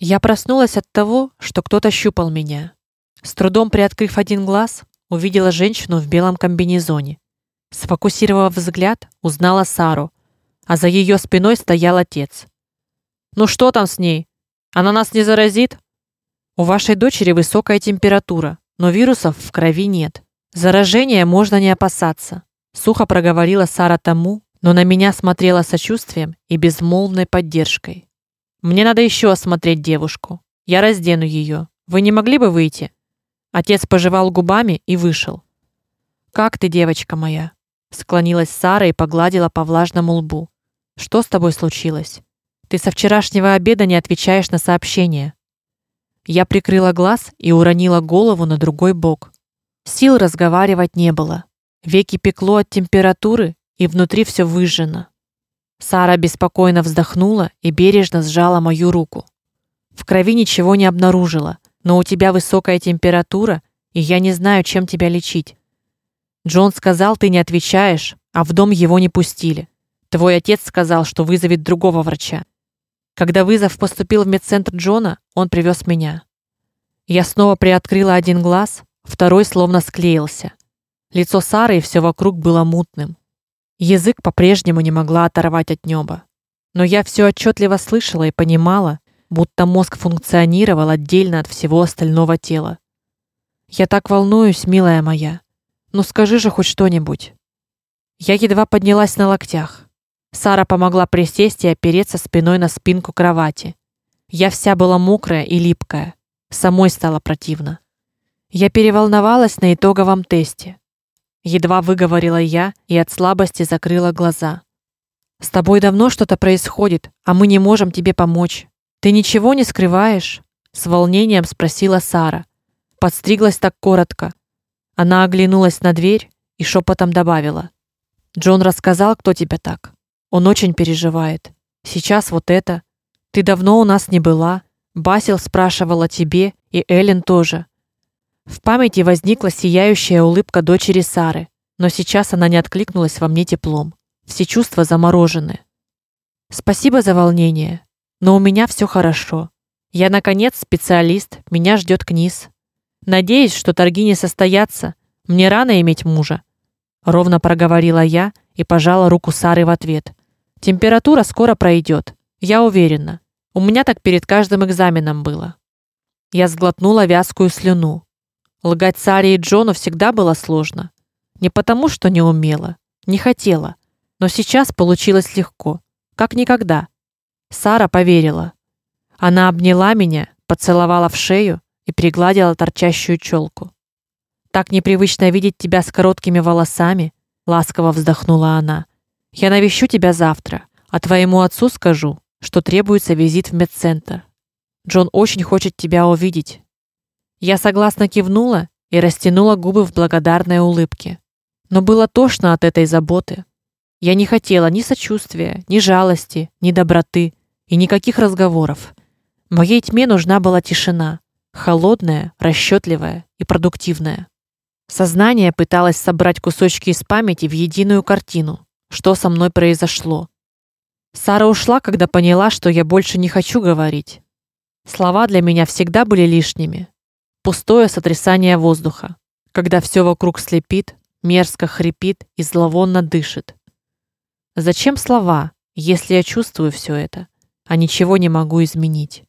Я проснулась от того, что кто-то щупал меня. С трудом приоткрыв один глаз, увидела женщину в белом комбинезоне. Сфокусировав взгляд, узнала Сару, а за ее спиной стоял отец. Ну что там с ней? Она нас не заразит? У вашей дочери высокая температура, но вирусов в крови нет. Заражения можно не опасаться, сухо проговорила Сара тому, но на меня смотрела сочувствием и безмолвной поддержкой. Мне надо еще осмотреть девушку. Я раздену ее. Вы не могли бы выйти? Отец пожевал губами и вышел. Как ты, девочка моя? Склонилась Сара и погладила по влажному лбу. Что с тобой случилось? Ты со вчерашнего обеда не отвечаешь на сообщения. Я прикрыла глаз и уронила голову на другой бок. Сил разговаривать не было. Веки пекло от температуры, и внутри все выжжено. Сара беспокойно вздохнула и бережно сжала мою руку. В крови ничего не обнаружила, но у тебя высокая температура, и я не знаю, чем тебя лечить. Джон сказал, ты не отвечаешь, а в дом его не пустили. Твой отец сказал, что вызовет другого врача. Когда вызов поступил в медцентр Джона, он привез меня. Я снова приоткрыла один глаз, второй словно склеился. Лицо Сары и все вокруг было мутным. Язык по-прежнему не могла оторвать от неба. Но я все отчетливо слышала и понимала, будто мозг функционировал отдельно от всего остального тела. Я так волнуюсь, милая моя. Ну скажи же хоть что-нибудь. Я едва поднялась на локтях. Сара помогла присесть и опереться спиной на спинку кровати. Я вся была мокрая и липкая. Самой стало противно. Я переволновалась на итоговом тесте едва выговорила я и от слабости закрыла глаза. С тобой давно что-то происходит, а мы не можем тебе помочь. Ты ничего не скрываешь? с волнением спросила Сара. Подстриглась так коротко. Она оглянулась на дверь и шепотом добавила: Джон рассказал, кто тебя так. Он очень переживает. Сейчас вот это. Ты давно у нас не была. Басил спрашивал о тебе, и Эллен тоже. В памяти возникла сияющая улыбка дочери Сары, но сейчас она не откликнулась во мне теплом. Все чувства заморожены. Спасибо за волнение, но у меня все хорошо. Я наконец специалист, меня ждет Книс. Надеюсь, что торги не состоятся. Мне рано иметь мужа, ровно проговорила я и пожала руку Сары в ответ. Температура скоро пройдет, я уверена. У меня так перед каждым экзаменом было. Я сглотнула вязкую слюну. Лгать Саре и Джону всегда было сложно. Не потому, что не умела, не хотела, но сейчас получилось легко, как никогда. Сара поверила. Она обняла меня, поцеловала в шею и пригладила торчащую челку. Так непривычно видеть тебя с короткими волосами, ласково вздохнула она. Я навещу тебя завтра, а твоему отцу скажу, что требуется визит в медцентр. Джон очень хочет тебя увидеть. Я согласно кивнула и растянула губы в благодарной улыбке. Но было тошно от этой заботы. Я не хотела ни сочувствия, ни жалости, ни доброты и никаких разговоров. Моей тьме нужна была тишина, холодная, расчетливая и продуктивная. Сознание пыталось собрать кусочки из памяти в единую картину, что со мной произошло. Сара ушла, когда поняла, что я больше не хочу говорить. Слова для меня всегда были лишними, пустое сотрясание воздуха, когда все вокруг слепит, мерзко хрипит и зловонно дышит. Зачем слова, если я чувствую все это, а ничего не могу изменить?